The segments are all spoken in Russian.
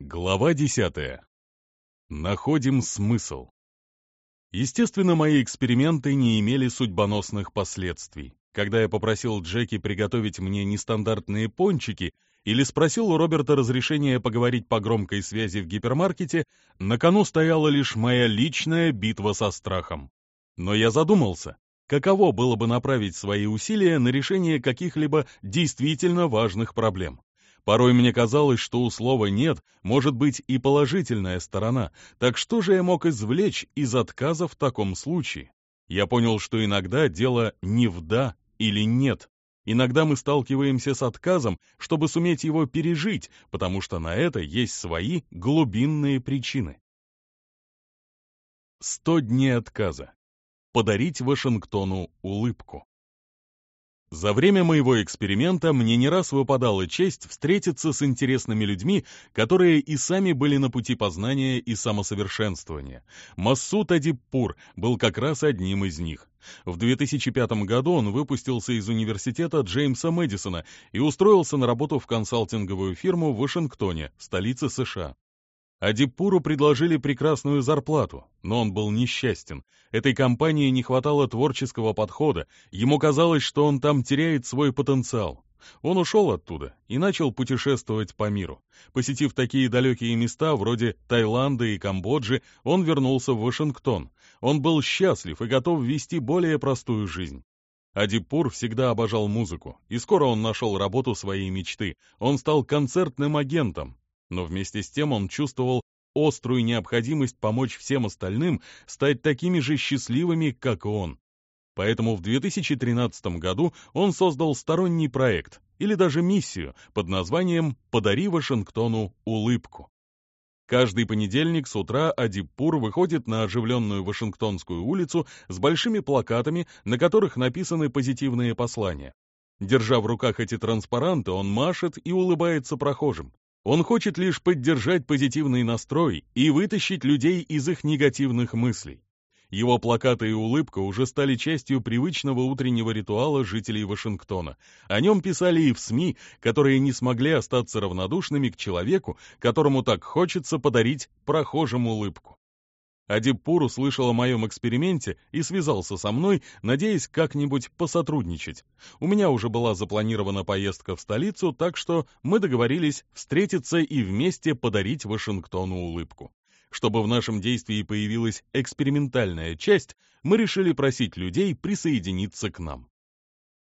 Глава десятая. Находим смысл. Естественно, мои эксперименты не имели судьбоносных последствий. Когда я попросил Джеки приготовить мне нестандартные пончики или спросил у Роберта разрешения поговорить по громкой связи в гипермаркете, на кону стояла лишь моя личная битва со страхом. Но я задумался, каково было бы направить свои усилия на решение каких-либо действительно важных проблем. Порой мне казалось, что у слова «нет» может быть и положительная сторона, так что же я мог извлечь из отказа в таком случае? Я понял, что иногда дело не в «да» или «нет». Иногда мы сталкиваемся с отказом, чтобы суметь его пережить, потому что на это есть свои глубинные причины. Сто дней отказа. Подарить Вашингтону улыбку. За время моего эксперимента мне не раз выпадала честь встретиться с интересными людьми, которые и сами были на пути познания и самосовершенствования. Массуд Адиппур был как раз одним из них. В 2005 году он выпустился из университета Джеймса Мэдисона и устроился на работу в консалтинговую фирму в Вашингтоне, столице США. Адипуру предложили прекрасную зарплату, но он был несчастен. Этой компании не хватало творческого подхода, ему казалось, что он там теряет свой потенциал. Он ушел оттуда и начал путешествовать по миру. Посетив такие далекие места, вроде Таиланда и Камбоджи, он вернулся в Вашингтон. Он был счастлив и готов вести более простую жизнь. Адипур всегда обожал музыку, и скоро он нашел работу своей мечты. Он стал концертным агентом, но вместе с тем он чувствовал острую необходимость помочь всем остальным стать такими же счастливыми, как и он. Поэтому в 2013 году он создал сторонний проект, или даже миссию, под названием «Подари Вашингтону улыбку». Каждый понедельник с утра Адиппур выходит на оживленную Вашингтонскую улицу с большими плакатами, на которых написаны позитивные послания. Держа в руках эти транспаранты, он машет и улыбается прохожим. Он хочет лишь поддержать позитивный настрой и вытащить людей из их негативных мыслей. Его плакаты и улыбка уже стали частью привычного утреннего ритуала жителей Вашингтона. О нем писали и в СМИ, которые не смогли остаться равнодушными к человеку, которому так хочется подарить прохожим улыбку. Адиппур услышал о моем эксперименте и связался со мной, надеясь как-нибудь посотрудничать. У меня уже была запланирована поездка в столицу, так что мы договорились встретиться и вместе подарить Вашингтону улыбку. Чтобы в нашем действии появилась экспериментальная часть, мы решили просить людей присоединиться к нам.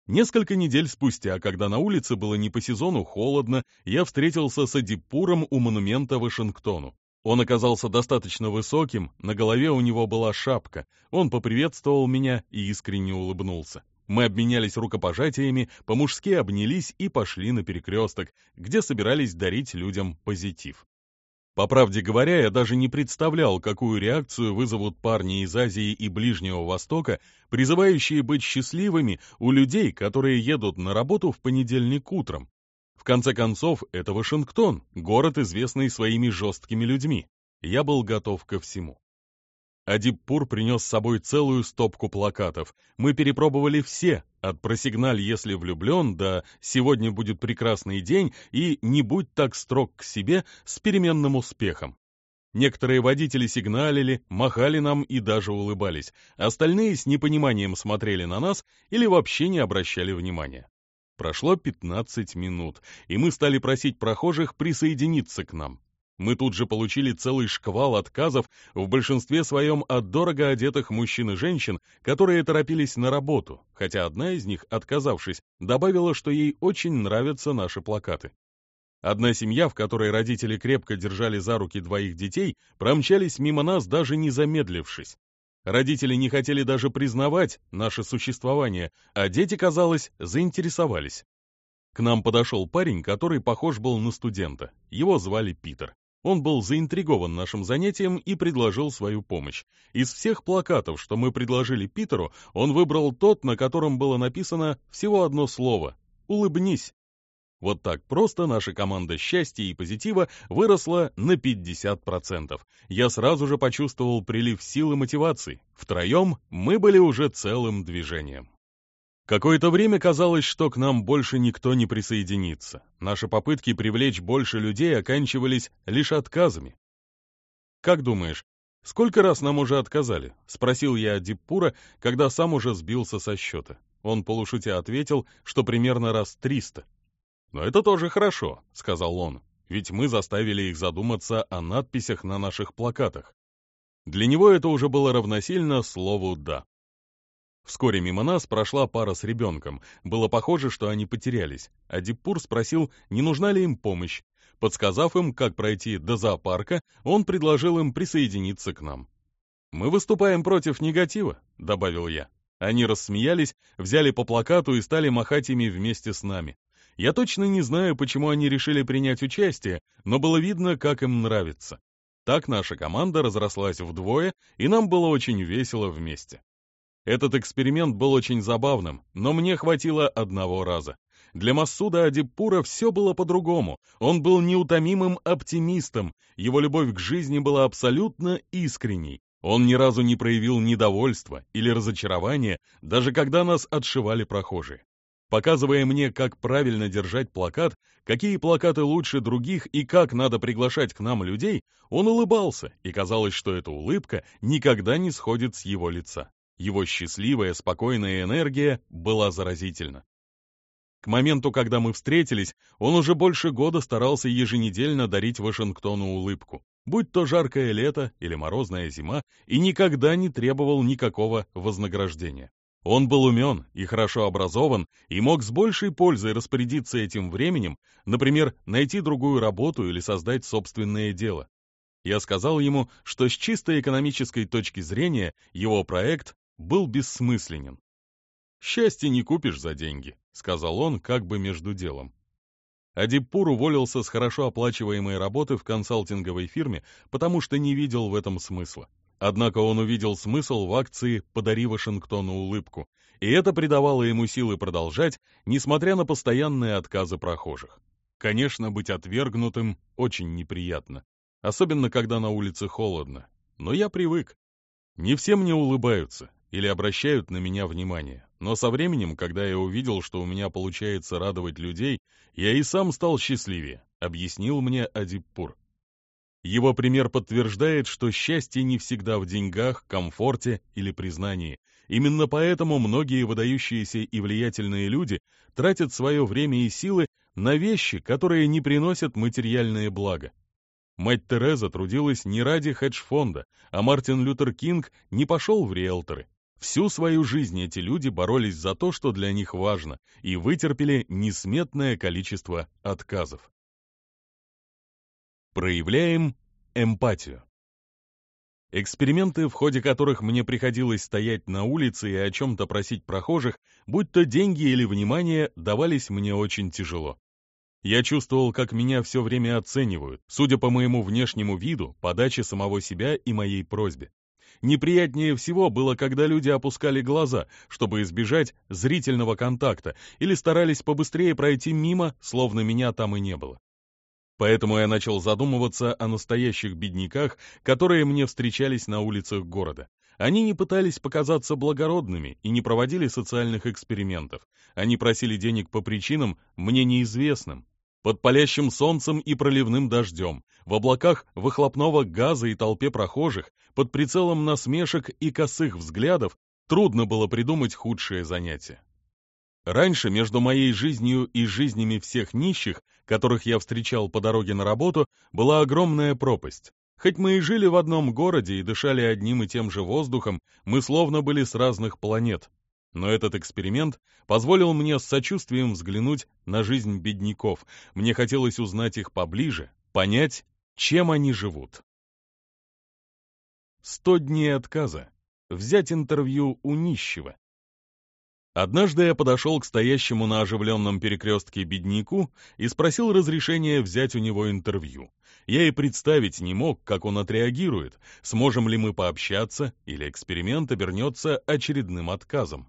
Несколько недель спустя, когда на улице было не по сезону холодно, я встретился с Адиппуром у монумента Вашингтону. Он оказался достаточно высоким, на голове у него была шапка. Он поприветствовал меня и искренне улыбнулся. Мы обменялись рукопожатиями, по-мужски обнялись и пошли на перекресток, где собирались дарить людям позитив. По правде говоря, я даже не представлял, какую реакцию вызовут парни из Азии и Ближнего Востока, призывающие быть счастливыми у людей, которые едут на работу в понедельник утром. В конце концов, это Вашингтон, город, известный своими жесткими людьми. Я был готов ко всему. Адиппур принес с собой целую стопку плакатов. Мы перепробовали все, от «Просигналь, если влюблен» до «Сегодня будет прекрасный день» и «Не будь так строг к себе» с переменным успехом. Некоторые водители сигналили, махали нам и даже улыбались. Остальные с непониманием смотрели на нас или вообще не обращали внимания. Прошло 15 минут, и мы стали просить прохожих присоединиться к нам. Мы тут же получили целый шквал отказов, в большинстве своем от дорого одетых мужчин и женщин, которые торопились на работу, хотя одна из них, отказавшись, добавила, что ей очень нравятся наши плакаты. Одна семья, в которой родители крепко держали за руки двоих детей, промчались мимо нас, даже не замедлившись. Родители не хотели даже признавать наше существование, а дети, казалось, заинтересовались. К нам подошел парень, который похож был на студента. Его звали Питер. Он был заинтригован нашим занятием и предложил свою помощь. Из всех плакатов, что мы предложили Питеру, он выбрал тот, на котором было написано всего одно слово «Улыбнись». Вот так просто наша команда счастья и позитива выросла на 50%. Я сразу же почувствовал прилив сил и мотивации. Втроем мы были уже целым движением. Какое-то время казалось, что к нам больше никто не присоединится. Наши попытки привлечь больше людей оканчивались лишь отказами. «Как думаешь, сколько раз нам уже отказали?» — спросил я Диппура, когда сам уже сбился со счета. Он полушутя ответил, что примерно раз триста. «Но это тоже хорошо», — сказал он, «ведь мы заставили их задуматься о надписях на наших плакатах. Для него это уже было равносильно слову «да». Вскоре мимо нас прошла пара с ребенком. Было похоже, что они потерялись. А Диппур спросил, не нужна ли им помощь. Подсказав им, как пройти до зоопарка, он предложил им присоединиться к нам. «Мы выступаем против негатива», — добавил я. Они рассмеялись, взяли по плакату и стали махать ими вместе с нами. Я точно не знаю, почему они решили принять участие, но было видно, как им нравится. Так наша команда разрослась вдвое, и нам было очень весело вместе. Этот эксперимент был очень забавным, но мне хватило одного раза. Для Массуда Адиппура все было по-другому. Он был неутомимым оптимистом, его любовь к жизни была абсолютно искренней. Он ни разу не проявил недовольства или разочарования, даже когда нас отшивали прохожие. Показывая мне, как правильно держать плакат, какие плакаты лучше других и как надо приглашать к нам людей, он улыбался, и казалось, что эта улыбка никогда не сходит с его лица. Его счастливая, спокойная энергия была заразительна. К моменту, когда мы встретились, он уже больше года старался еженедельно дарить Вашингтону улыбку, будь то жаркое лето или морозная зима, и никогда не требовал никакого вознаграждения. Он был умен и хорошо образован и мог с большей пользой распорядиться этим временем, например, найти другую работу или создать собственное дело. Я сказал ему, что с чисто экономической точки зрения его проект был бессмысленен. «Счастье не купишь за деньги», — сказал он как бы между делом. Адиппур уволился с хорошо оплачиваемой работы в консалтинговой фирме, потому что не видел в этом смысла. Однако он увидел смысл в акции «Подари Вашингтону улыбку», и это придавало ему силы продолжать, несмотря на постоянные отказы прохожих. Конечно, быть отвергнутым очень неприятно, особенно когда на улице холодно, но я привык. Не все мне улыбаются, или обращают на меня внимание. Но со временем, когда я увидел, что у меня получается радовать людей, я и сам стал счастливее, объяснил мне Адиппур. Его пример подтверждает, что счастье не всегда в деньгах, комфорте или признании. Именно поэтому многие выдающиеся и влиятельные люди тратят свое время и силы на вещи, которые не приносят материальные блага. Мать Тереза трудилась не ради хедж-фонда, а Мартин Лютер Кинг не пошел в риэлторы. Всю свою жизнь эти люди боролись за то, что для них важно, и вытерпели несметное количество отказов. Проявляем эмпатию. Эксперименты, в ходе которых мне приходилось стоять на улице и о чем-то просить прохожих, будь то деньги или внимание, давались мне очень тяжело. Я чувствовал, как меня все время оценивают, судя по моему внешнему виду, подаче самого себя и моей просьбе. Неприятнее всего было, когда люди опускали глаза, чтобы избежать зрительного контакта, или старались побыстрее пройти мимо, словно меня там и не было. Поэтому я начал задумываться о настоящих бедняках, которые мне встречались на улицах города. Они не пытались показаться благородными и не проводили социальных экспериментов. Они просили денег по причинам, мне неизвестным, под палящим солнцем и проливным дождем, в облаках выхлопного газа и толпе прохожих, под прицелом насмешек и косых взглядов, трудно было придумать худшее занятие. Раньше между моей жизнью и жизнями всех нищих, которых я встречал по дороге на работу, была огромная пропасть. Хоть мы и жили в одном городе и дышали одним и тем же воздухом, мы словно были с разных планет. Но этот эксперимент позволил мне с сочувствием взглянуть на жизнь бедняков. Мне хотелось узнать их поближе, понять, чем они живут. Сто дней отказа. Взять интервью у нищего. Однажды я подошел к стоящему на оживленном перекрестке бедняку и спросил разрешения взять у него интервью. Я и представить не мог, как он отреагирует, сможем ли мы пообщаться или эксперимент обернется очередным отказом.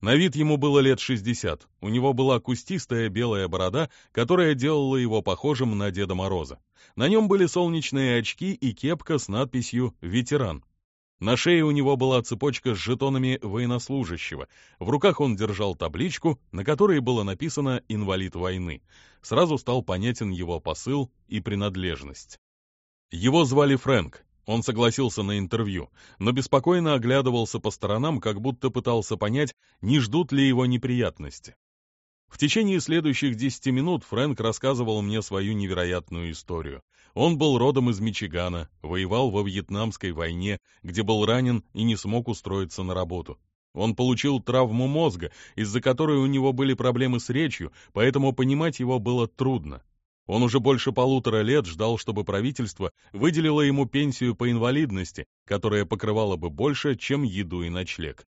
На вид ему было лет 60. У него была кустистая белая борода, которая делала его похожим на Деда Мороза. На нем были солнечные очки и кепка с надписью «Ветеран». На шее у него была цепочка с жетонами военнослужащего. В руках он держал табличку, на которой было написано «Инвалид войны». Сразу стал понятен его посыл и принадлежность. Его звали Фрэнк. Он согласился на интервью, но беспокойно оглядывался по сторонам, как будто пытался понять, не ждут ли его неприятности. В течение следующих десяти минут Фрэнк рассказывал мне свою невероятную историю. Он был родом из Мичигана, воевал во Вьетнамской войне, где был ранен и не смог устроиться на работу. Он получил травму мозга, из-за которой у него были проблемы с речью, поэтому понимать его было трудно. Он уже больше полутора лет ждал, чтобы правительство выделило ему пенсию по инвалидности, которая покрывала бы больше, чем еду и ночлег.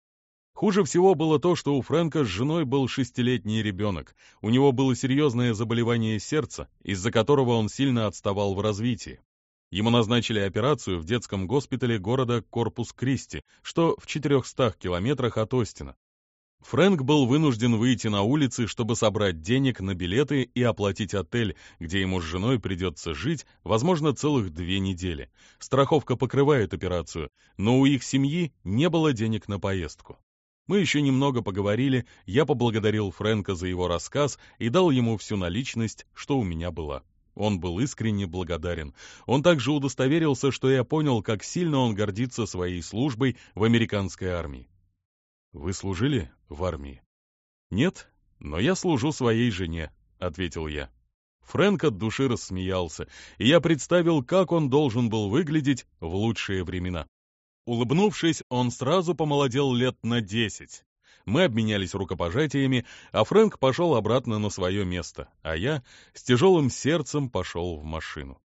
Хуже всего было то, что у Фрэнка с женой был шестилетний ребенок. У него было серьезное заболевание сердца, из-за которого он сильно отставал в развитии. Ему назначили операцию в детском госпитале города Корпус-Кристи, что в 400 километрах от Остина. Фрэнк был вынужден выйти на улицы, чтобы собрать денег на билеты и оплатить отель, где ему с женой придется жить, возможно, целых две недели. Страховка покрывает операцию, но у их семьи не было денег на поездку. Мы еще немного поговорили, я поблагодарил Фрэнка за его рассказ и дал ему всю наличность, что у меня была. Он был искренне благодарен. Он также удостоверился, что я понял, как сильно он гордится своей службой в американской армии. «Вы служили в армии?» «Нет, но я служу своей жене», — ответил я. Фрэнк от души рассмеялся, и я представил, как он должен был выглядеть в лучшие времена. Улыбнувшись, он сразу помолодел лет на десять. Мы обменялись рукопожатиями, а Фрэнк пошел обратно на свое место, а я с тяжелым сердцем пошел в машину.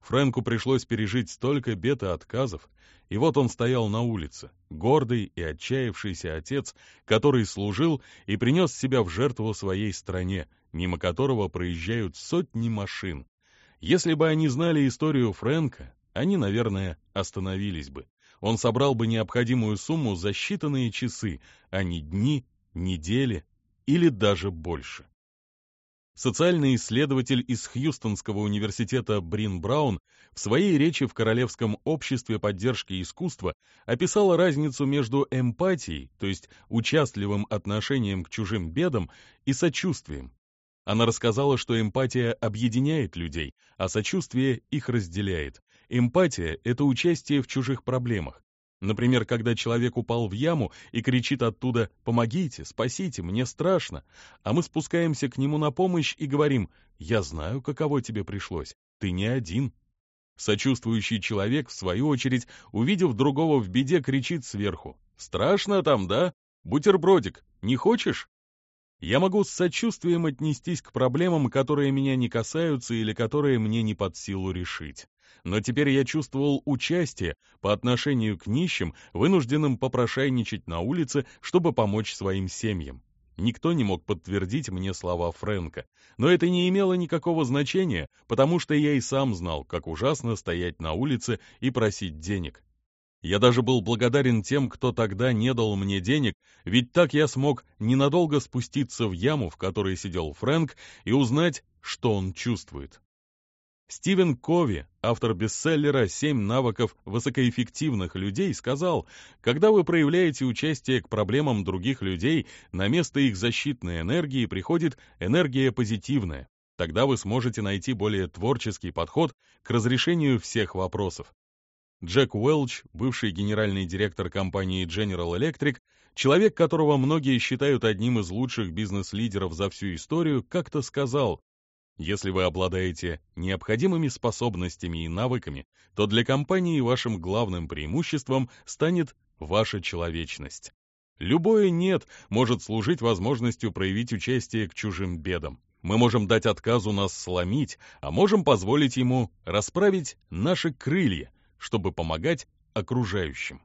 Фрэнку пришлось пережить столько бед и отказов, и вот он стоял на улице, гордый и отчаявшийся отец, который служил и принес себя в жертву своей стране, мимо которого проезжают сотни машин. Если бы они знали историю Фрэнка, они, наверное, остановились бы он собрал бы необходимую сумму за считанные часы, а не дни, недели или даже больше. Социальный исследователь из Хьюстонского университета Брин Браун в своей речи в Королевском обществе поддержки искусства описала разницу между эмпатией, то есть участливым отношением к чужим бедам, и сочувствием. Она рассказала, что эмпатия объединяет людей, а сочувствие их разделяет. Эмпатия — это участие в чужих проблемах. Например, когда человек упал в яму и кричит оттуда «помогите, спасите, мне страшно», а мы спускаемся к нему на помощь и говорим «я знаю, каково тебе пришлось, ты не один». Сочувствующий человек, в свою очередь, увидев другого в беде, кричит сверху «страшно там, да? Бутербродик, не хочешь?» Я могу с сочувствием отнестись к проблемам, которые меня не касаются или которые мне не под силу решить. Но теперь я чувствовал участие по отношению к нищим, вынужденным попрошайничать на улице, чтобы помочь своим семьям. Никто не мог подтвердить мне слова Фрэнка, но это не имело никакого значения, потому что я и сам знал, как ужасно стоять на улице и просить денег. Я даже был благодарен тем, кто тогда не дал мне денег, ведь так я смог ненадолго спуститься в яму, в которой сидел Фрэнк, и узнать, что он чувствует. Стивен Кови, автор бестселлера «Семь навыков высокоэффективных людей», сказал, когда вы проявляете участие к проблемам других людей, на место их защитной энергии приходит энергия позитивная. Тогда вы сможете найти более творческий подход к разрешению всех вопросов. Джек Уэлч, бывший генеральный директор компании General Electric, человек, которого многие считают одним из лучших бизнес-лидеров за всю историю, как-то сказал, если вы обладаете необходимыми способностями и навыками, то для компании вашим главным преимуществом станет ваша человечность. Любое «нет» может служить возможностью проявить участие к чужим бедам. Мы можем дать отказу нас сломить, а можем позволить ему расправить наши крылья, чтобы помогать окружающим.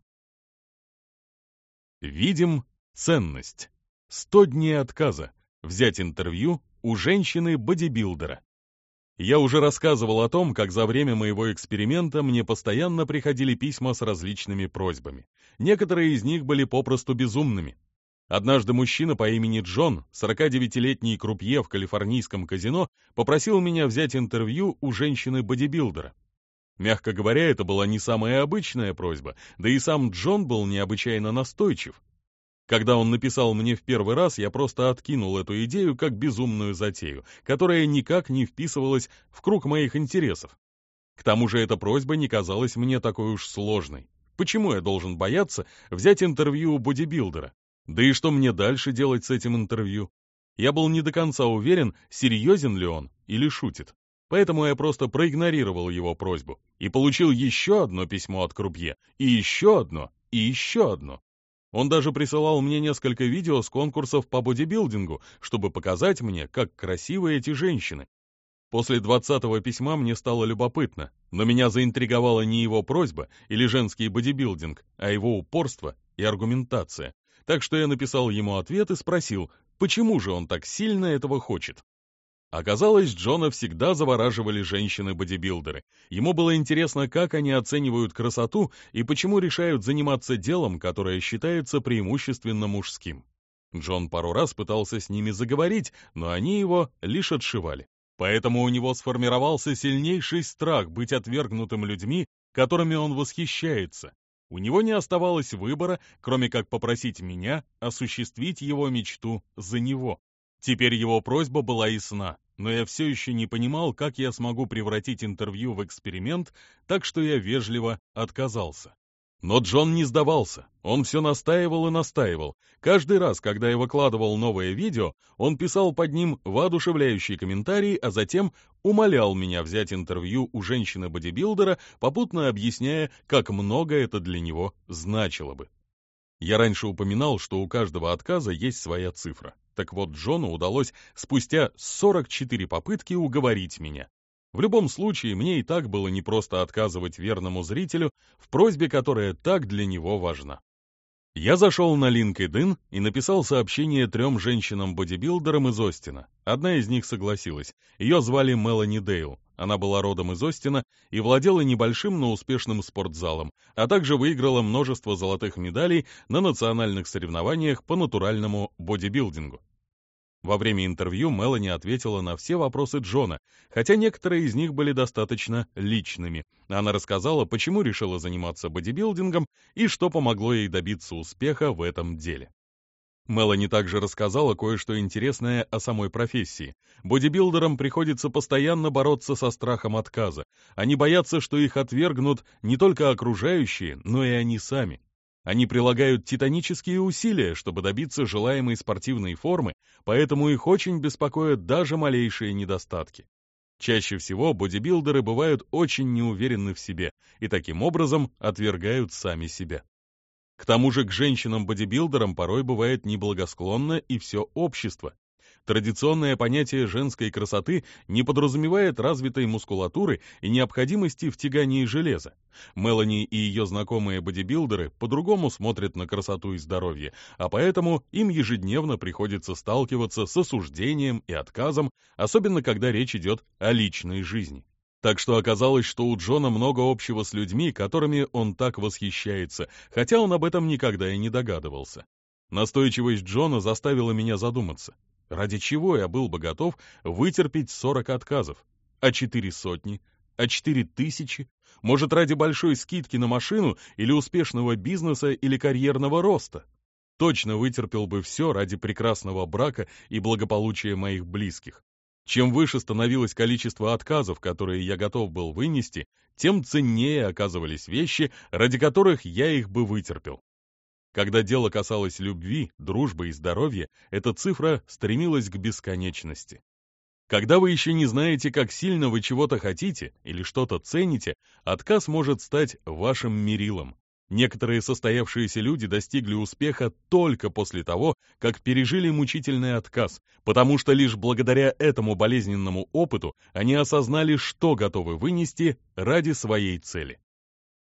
Видим ценность. 100 дней отказа. Взять интервью у женщины-бодибилдера. Я уже рассказывал о том, как за время моего эксперимента мне постоянно приходили письма с различными просьбами. Некоторые из них были попросту безумными. Однажды мужчина по имени Джон, 49-летний крупье в калифорнийском казино, попросил меня взять интервью у женщины-бодибилдера. Мягко говоря, это была не самая обычная просьба, да и сам Джон был необычайно настойчив. Когда он написал мне в первый раз, я просто откинул эту идею как безумную затею, которая никак не вписывалась в круг моих интересов. К тому же эта просьба не казалась мне такой уж сложной. Почему я должен бояться взять интервью у бодибилдера? Да и что мне дальше делать с этим интервью? Я был не до конца уверен, серьезен ли он или шутит. Поэтому я просто проигнорировал его просьбу и получил еще одно письмо от Крупье, и еще одно, и еще одно. Он даже присылал мне несколько видео с конкурсов по бодибилдингу, чтобы показать мне, как красивы эти женщины. После двадцатого письма мне стало любопытно, но меня заинтриговала не его просьба или женский бодибилдинг, а его упорство и аргументация. Так что я написал ему ответ и спросил, почему же он так сильно этого хочет. Оказалось, Джона всегда завораживали женщины-бодибилдеры. Ему было интересно, как они оценивают красоту и почему решают заниматься делом, которое считается преимущественно мужским. Джон пару раз пытался с ними заговорить, но они его лишь отшивали. Поэтому у него сформировался сильнейший страх быть отвергнутым людьми, которыми он восхищается. У него не оставалось выбора, кроме как попросить меня осуществить его мечту за него. Теперь его просьба была ясна, но я все еще не понимал, как я смогу превратить интервью в эксперимент, так что я вежливо отказался. Но Джон не сдавался, он все настаивал и настаивал. Каждый раз, когда я выкладывал новое видео, он писал под ним воодушевляющие комментарии, а затем умолял меня взять интервью у женщины-бодибилдера, попутно объясняя, как много это для него значило бы. Я раньше упоминал, что у каждого отказа есть своя цифра. Так вот, Джону удалось спустя 44 попытки уговорить меня. В любом случае, мне и так было непросто отказывать верному зрителю в просьбе, которая так для него важна. Я зашел на LinkedIn и написал сообщение трем женщинам-бодибилдерам из Остина. Одна из них согласилась. Ее звали Мелани Дейл. Она была родом из Остина и владела небольшим, но успешным спортзалом, а также выиграла множество золотых медалей на национальных соревнованиях по натуральному бодибилдингу. Во время интервью Мелани ответила на все вопросы Джона, хотя некоторые из них были достаточно личными. Она рассказала, почему решила заниматься бодибилдингом и что помогло ей добиться успеха в этом деле. Мелани также рассказала кое-что интересное о самой профессии. Бодибилдерам приходится постоянно бороться со страхом отказа. Они боятся, что их отвергнут не только окружающие, но и они сами. Они прилагают титанические усилия, чтобы добиться желаемой спортивной формы, поэтому их очень беспокоят даже малейшие недостатки. Чаще всего бодибилдеры бывают очень неуверенны в себе и таким образом отвергают сами себя. К тому же к женщинам-бодибилдерам порой бывает неблагосклонно и все общество. Традиционное понятие женской красоты не подразумевает развитой мускулатуры и необходимости в тягании железа. Мелани и ее знакомые бодибилдеры по-другому смотрят на красоту и здоровье, а поэтому им ежедневно приходится сталкиваться с осуждением и отказом, особенно когда речь идет о личной жизни. Так что оказалось, что у Джона много общего с людьми, которыми он так восхищается, хотя он об этом никогда и не догадывался. Настойчивость Джона заставила меня задуматься. Ради чего я был бы готов вытерпеть 40 отказов? А четыре сотни? А четыре тысячи? Может, ради большой скидки на машину или успешного бизнеса или карьерного роста? Точно вытерпел бы все ради прекрасного брака и благополучия моих близких. Чем выше становилось количество отказов, которые я готов был вынести, тем ценнее оказывались вещи, ради которых я их бы вытерпел. Когда дело касалось любви, дружбы и здоровья, эта цифра стремилась к бесконечности. Когда вы еще не знаете, как сильно вы чего-то хотите или что-то цените, отказ может стать вашим мерилом. Некоторые состоявшиеся люди достигли успеха только после того, как пережили мучительный отказ, потому что лишь благодаря этому болезненному опыту они осознали, что готовы вынести ради своей цели.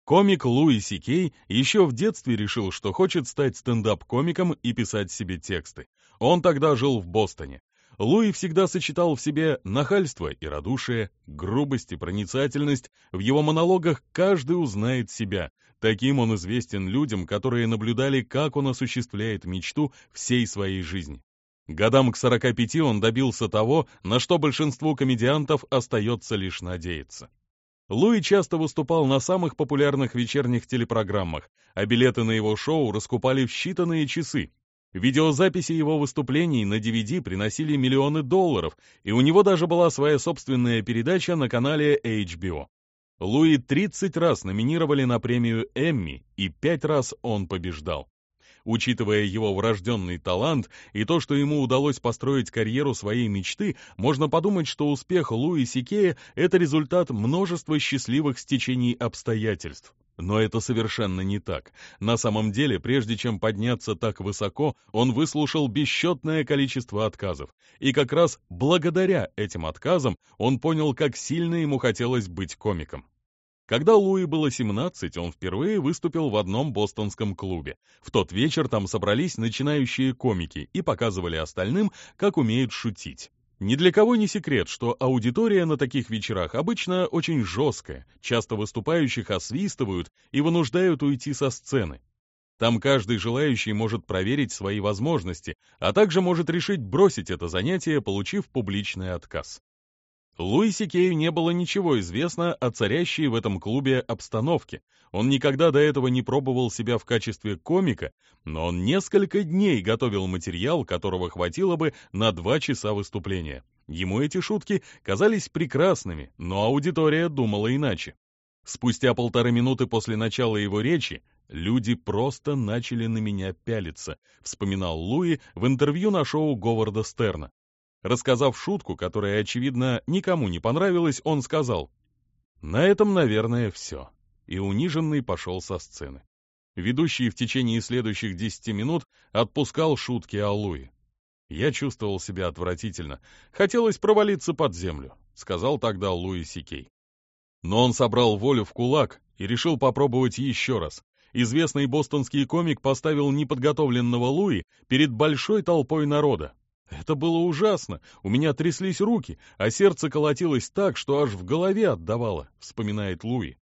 Комик Луи Сикей еще в детстве решил, что хочет стать стендап-комиком и писать себе тексты. Он тогда жил в Бостоне. Луи всегда сочетал в себе нахальство и радушие, грубость и проницательность. В его монологах каждый узнает себя. Таким он известен людям, которые наблюдали, как он осуществляет мечту всей своей жизни. Годам к 45 он добился того, на что большинству комедиантов остается лишь надеяться. Луи часто выступал на самых популярных вечерних телепрограммах, а билеты на его шоу раскупали в считанные часы. Видеозаписи его выступлений на DVD приносили миллионы долларов, и у него даже была своя собственная передача на канале HBO. Луи 30 раз номинировали на премию Эмми, и 5 раз он побеждал. Учитывая его врожденный талант и то, что ему удалось построить карьеру своей мечты, можно подумать, что успех Луи Сикея – это результат множества счастливых стечений обстоятельств. Но это совершенно не так. На самом деле, прежде чем подняться так высоко, он выслушал бесчетное количество отказов. И как раз благодаря этим отказам он понял, как сильно ему хотелось быть комиком. Когда Луи было 17, он впервые выступил в одном бостонском клубе. В тот вечер там собрались начинающие комики и показывали остальным, как умеют шутить. Ни для кого не секрет, что аудитория на таких вечерах обычно очень жесткая, часто выступающих освистывают и вынуждают уйти со сцены. Там каждый желающий может проверить свои возможности, а также может решить бросить это занятие, получив публичный отказ. Луисе Кею не было ничего известно о царящей в этом клубе обстановке. Он никогда до этого не пробовал себя в качестве комика, но он несколько дней готовил материал, которого хватило бы на два часа выступления. Ему эти шутки казались прекрасными, но аудитория думала иначе. Спустя полторы минуты после начала его речи люди просто начали на меня пялиться, вспоминал Луи в интервью на шоу Говарда Стерна. Рассказав шутку, которая, очевидно, никому не понравилась, он сказал, «На этом, наверное, все», и униженный пошел со сцены. Ведущий в течение следующих десяти минут отпускал шутки о Луи. Я чувствовал себя отвратительно. Хотелось провалиться под землю, сказал тогда Луи Сикей. Но он собрал волю в кулак и решил попробовать еще раз. Известный бостонский комик поставил неподготовленного Луи перед большой толпой народа. Это было ужасно, у меня тряслись руки, а сердце колотилось так, что аж в голове отдавало, вспоминает Луи.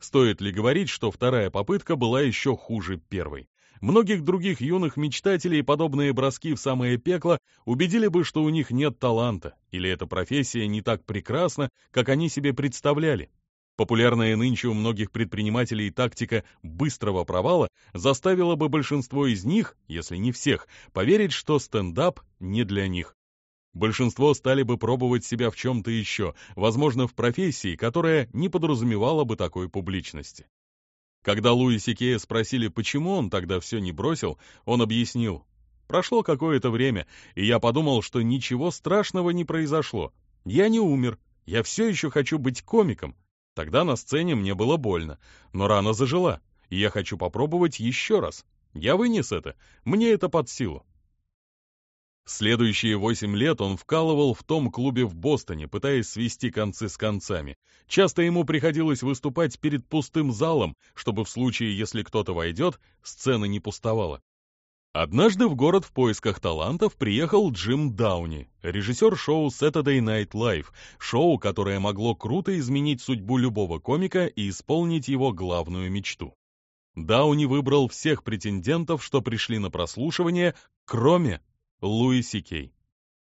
Стоит ли говорить, что вторая попытка была еще хуже первой? Многих других юных мечтателей подобные броски в самое пекло убедили бы, что у них нет таланта, или эта профессия не так прекрасна, как они себе представляли. Популярная нынче у многих предпринимателей тактика быстрого провала заставила бы большинство из них, если не всех, поверить, что стендап не для них. Большинство стали бы пробовать себя в чем-то еще, возможно, в профессии, которая не подразумевала бы такой публичности. Когда Луи Сикея спросили, почему он тогда все не бросил, он объяснил. Прошло какое-то время, и я подумал, что ничего страшного не произошло. Я не умер, я все еще хочу быть комиком, Тогда на сцене мне было больно, но рана зажила, и я хочу попробовать еще раз. Я вынес это, мне это под силу. Следующие восемь лет он вкалывал в том клубе в Бостоне, пытаясь свести концы с концами. Часто ему приходилось выступать перед пустым залом, чтобы в случае, если кто-то войдет, сцена не пустовала. Однажды в город в поисках талантов приехал Джим Дауни, режиссер шоу Saturday Night Live, шоу, которое могло круто изменить судьбу любого комика и исполнить его главную мечту. Дауни выбрал всех претендентов, что пришли на прослушивание, кроме Луи Сикей.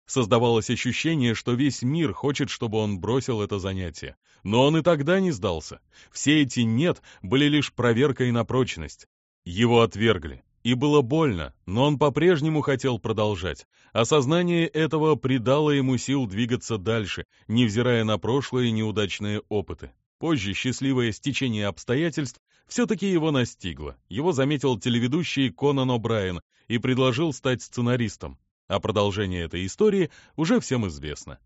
Создавалось ощущение, что весь мир хочет, чтобы он бросил это занятие. Но он и тогда не сдался. Все эти «нет» были лишь проверкой на прочность. Его отвергли. И было больно, но он по-прежнему хотел продолжать. Осознание этого придало ему сил двигаться дальше, невзирая на прошлые неудачные опыты. Позже счастливое стечение обстоятельств все-таки его настигло. Его заметил телеведущий Конан О'Брайен и предложил стать сценаристом. А продолжение этой истории уже всем известно.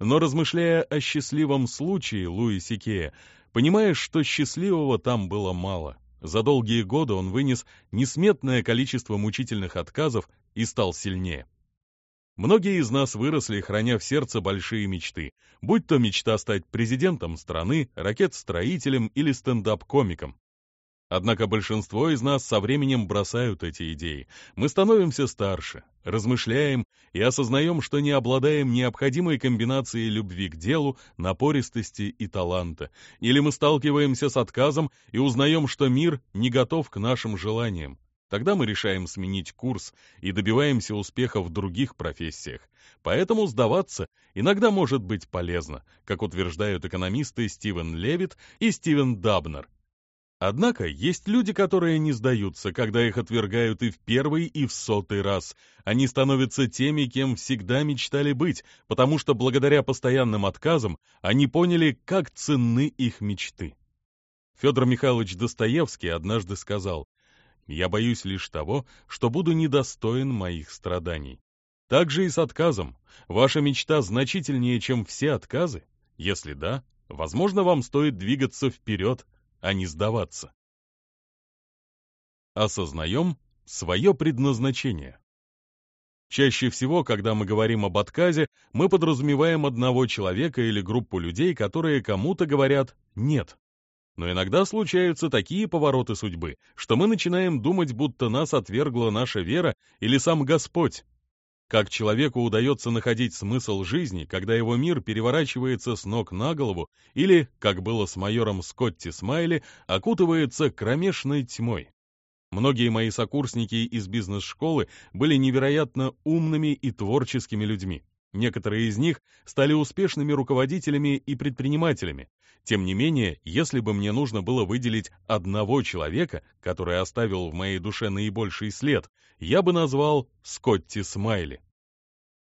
Но размышляя о счастливом случае Луи Сикея, понимаешь, что счастливого там было мало. За долгие годы он вынес несметное количество мучительных отказов и стал сильнее. Многие из нас выросли, храня в сердце большие мечты, будь то мечта стать президентом страны, ракет-строителем или стендап-комиком. Однако большинство из нас со временем бросают эти идеи. Мы становимся старше, размышляем и осознаем, что не обладаем необходимой комбинацией любви к делу, напористости и таланта. Или мы сталкиваемся с отказом и узнаем, что мир не готов к нашим желаниям. Тогда мы решаем сменить курс и добиваемся успеха в других профессиях. Поэтому сдаваться иногда может быть полезно, как утверждают экономисты Стивен Левит и Стивен Дабнер. Однако есть люди, которые не сдаются, когда их отвергают и в первый, и в сотый раз. Они становятся теми, кем всегда мечтали быть, потому что благодаря постоянным отказам они поняли, как ценны их мечты. Федор Михайлович Достоевский однажды сказал, «Я боюсь лишь того, что буду недостоин моих страданий». Так же и с отказом. Ваша мечта значительнее, чем все отказы? Если да, возможно, вам стоит двигаться вперед, а не сдаваться. Осознаем свое предназначение. Чаще всего, когда мы говорим об отказе, мы подразумеваем одного человека или группу людей, которые кому-то говорят «нет». Но иногда случаются такие повороты судьбы, что мы начинаем думать, будто нас отвергла наша вера или сам Господь. Как человеку удается находить смысл жизни, когда его мир переворачивается с ног на голову, или, как было с майором Скотти Смайли, окутывается кромешной тьмой. Многие мои сокурсники из бизнес-школы были невероятно умными и творческими людьми. Некоторые из них стали успешными руководителями и предпринимателями. Тем не менее, если бы мне нужно было выделить одного человека, который оставил в моей душе наибольший след, я бы назвал Скотти Смайли.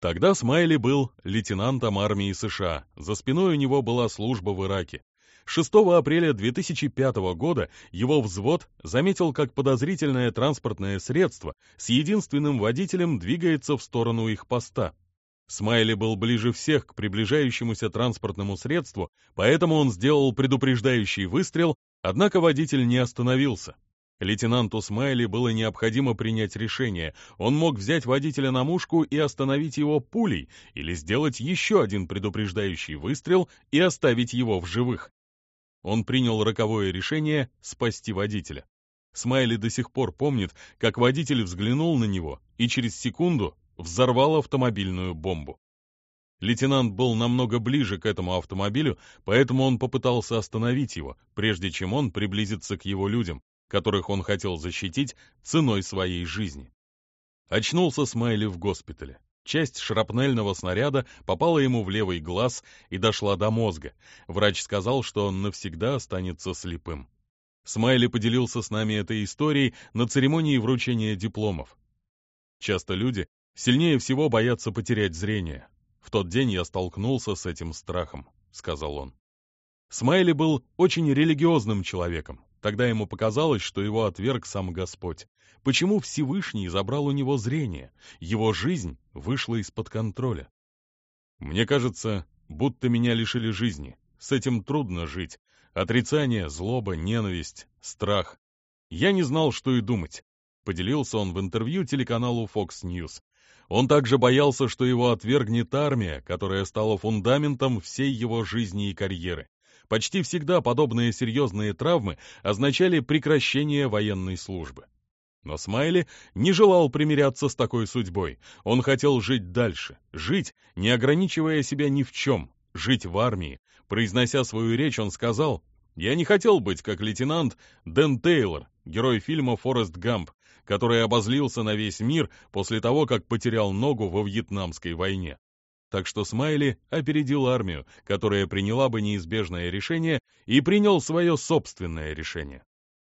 Тогда Смайли был лейтенантом армии США, за спиной у него была служба в Ираке. 6 апреля 2005 года его взвод заметил, как подозрительное транспортное средство с единственным водителем двигается в сторону их поста. Смайли был ближе всех к приближающемуся транспортному средству, поэтому он сделал предупреждающий выстрел, однако водитель не остановился. Лейтенанту Смайли было необходимо принять решение. Он мог взять водителя на мушку и остановить его пулей, или сделать еще один предупреждающий выстрел и оставить его в живых. Он принял роковое решение спасти водителя. Смайли до сих пор помнит, как водитель взглянул на него и через секунду взорвал автомобильную бомбу. Лейтенант был намного ближе к этому автомобилю, поэтому он попытался остановить его, прежде чем он приблизится к его людям, которых он хотел защитить ценой своей жизни. Очнулся Смайли в госпитале. Часть шрапнельного снаряда попала ему в левый глаз и дошла до мозга. Врач сказал, что он навсегда останется слепым. Смайли поделился с нами этой историей на церемонии вручения дипломов. Часто люди сильнее всего боятся потерять зрение. В тот день я столкнулся с этим страхом, сказал он. Смайли был очень религиозным человеком. Тогда ему показалось, что его отверг сам Господь. Почему Всевышний забрал у него зрение? Его жизнь вышла из-под контроля. Мне кажется, будто меня лишили жизни. С этим трудно жить. Отрицание, злоба, ненависть, страх. Я не знал, что и думать. Поделился он в интервью телеканалу Fox News. Он также боялся, что его отвергнет армия, которая стала фундаментом всей его жизни и карьеры. Почти всегда подобные серьезные травмы означали прекращение военной службы. Но Смайли не желал примиряться с такой судьбой. Он хотел жить дальше, жить, не ограничивая себя ни в чем, жить в армии. Произнося свою речь, он сказал, «Я не хотел быть, как лейтенант Дэн Тейлор, герой фильма «Форест Гамп», который обозлился на весь мир после того, как потерял ногу во Вьетнамской войне. Так что Смайли опередил армию, которая приняла бы неизбежное решение, и принял свое собственное решение.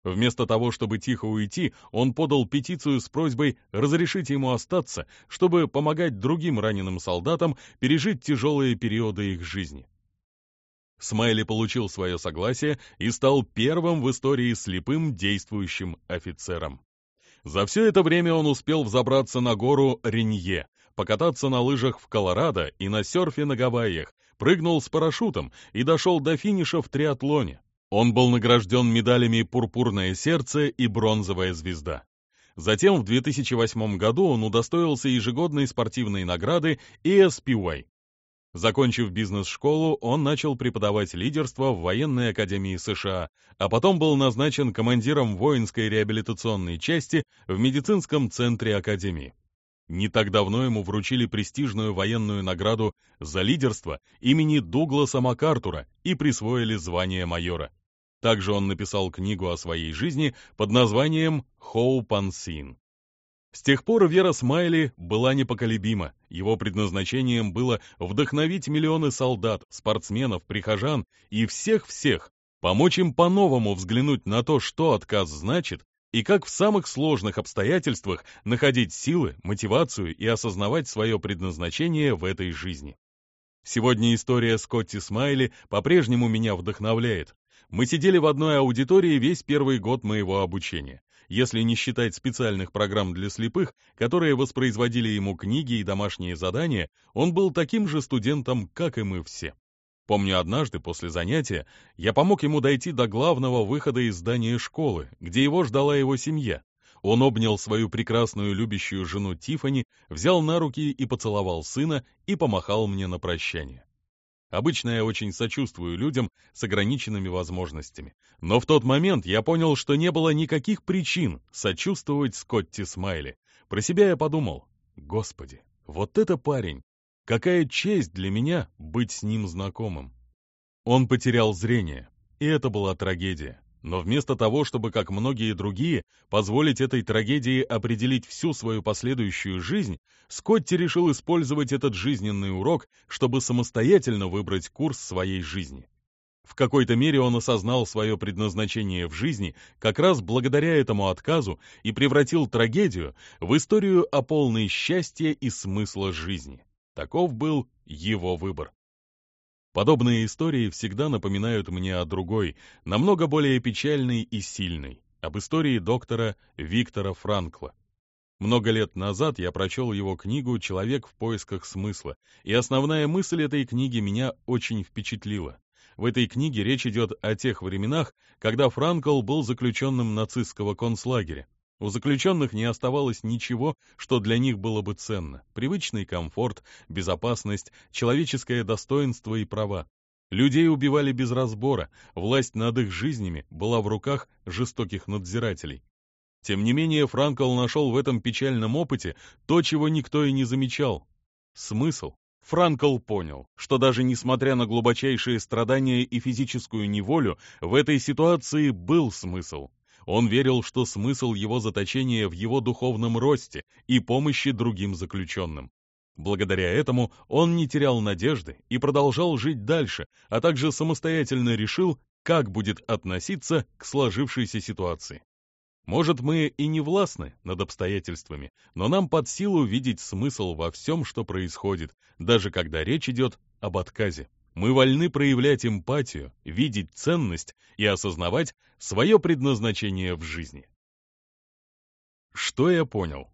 Вместо того, чтобы тихо уйти, он подал петицию с просьбой разрешить ему остаться, чтобы помогать другим раненым солдатам пережить тяжелые периоды их жизни. Смайли получил свое согласие и стал первым в истории слепым действующим офицером. За все это время он успел взобраться на гору Ренье, покататься на лыжах в Колорадо и на серфе на Гавайях, прыгнул с парашютом и дошел до финиша в триатлоне. Он был награжден медалями «Пурпурное сердце» и «Бронзовая звезда». Затем в 2008 году он удостоился ежегодной спортивной награды ESPY. Закончив бизнес-школу, он начал преподавать лидерство в военной академии США, а потом был назначен командиром воинской реабилитационной части в медицинском центре академии. Не так давно ему вручили престижную военную награду за лидерство имени Дугласа МакАртура и присвоили звание майора. Также он написал книгу о своей жизни под названием «Хоу Пансин». С тех пор вера Смайли была непоколебима. Его предназначением было вдохновить миллионы солдат, спортсменов, прихожан и всех-всех, помочь им по-новому взглянуть на то, что отказ значит, и как в самых сложных обстоятельствах находить силы, мотивацию и осознавать свое предназначение в этой жизни. Сегодня история Скотти Смайли по-прежнему меня вдохновляет. Мы сидели в одной аудитории весь первый год моего обучения, если не считать специальных программ для слепых, которые воспроизводили ему книги и домашние задания, он был таким же студентом, как и мы все. Помню, однажды после занятия я помог ему дойти до главного выхода из здания школы, где его ждала его семья. Он обнял свою прекрасную любящую жену Тифани, взял на руки и поцеловал сына и помахал мне на прощание. Обычно я очень сочувствую людям с ограниченными возможностями. Но в тот момент я понял, что не было никаких причин сочувствовать Скотти Смайли. Про себя я подумал, господи, вот это парень, Какая честь для меня быть с ним знакомым. Он потерял зрение, и это была трагедия. Но вместо того, чтобы, как многие другие, позволить этой трагедии определить всю свою последующую жизнь, Скотти решил использовать этот жизненный урок, чтобы самостоятельно выбрать курс своей жизни. В какой-то мере он осознал свое предназначение в жизни как раз благодаря этому отказу и превратил трагедию в историю о полной счастья и смысла жизни. Таков был его выбор. Подобные истории всегда напоминают мне о другой, намного более печальной и сильной, об истории доктора Виктора Франкла. Много лет назад я прочел его книгу «Человек в поисках смысла», и основная мысль этой книги меня очень впечатлила. В этой книге речь идет о тех временах, когда Франкл был заключенным нацистского концлагеря. У заключенных не оставалось ничего, что для них было бы ценно. Привычный комфорт, безопасность, человеческое достоинство и права. Людей убивали без разбора, власть над их жизнями была в руках жестоких надзирателей. Тем не менее, Франкл нашел в этом печальном опыте то, чего никто и не замечал. Смысл. Франкл понял, что даже несмотря на глубочайшие страдания и физическую неволю, в этой ситуации был смысл. Он верил, что смысл его заточения в его духовном росте и помощи другим заключенным. Благодаря этому он не терял надежды и продолжал жить дальше, а также самостоятельно решил, как будет относиться к сложившейся ситуации. Может, мы и не властны над обстоятельствами, но нам под силу видеть смысл во всем, что происходит, даже когда речь идет об отказе. Мы вольны проявлять эмпатию, видеть ценность и осознавать свое предназначение в жизни. Что я понял?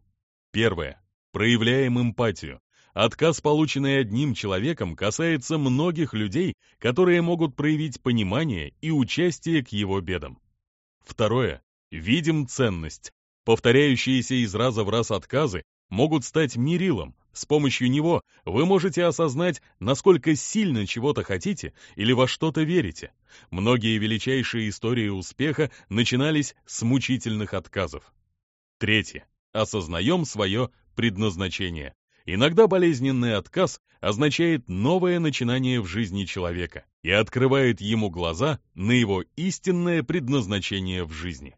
Первое. Проявляем эмпатию. Отказ, полученный одним человеком, касается многих людей, которые могут проявить понимание и участие к его бедам. Второе. Видим ценность. Повторяющиеся из раза в раз отказы могут стать мерилом, с помощью него вы можете осознать, насколько сильно чего-то хотите или во что-то верите. Многие величайшие истории успеха начинались с мучительных отказов. Третье. Осознаем свое предназначение. Иногда болезненный отказ означает новое начинание в жизни человека и открывает ему глаза на его истинное предназначение в жизни.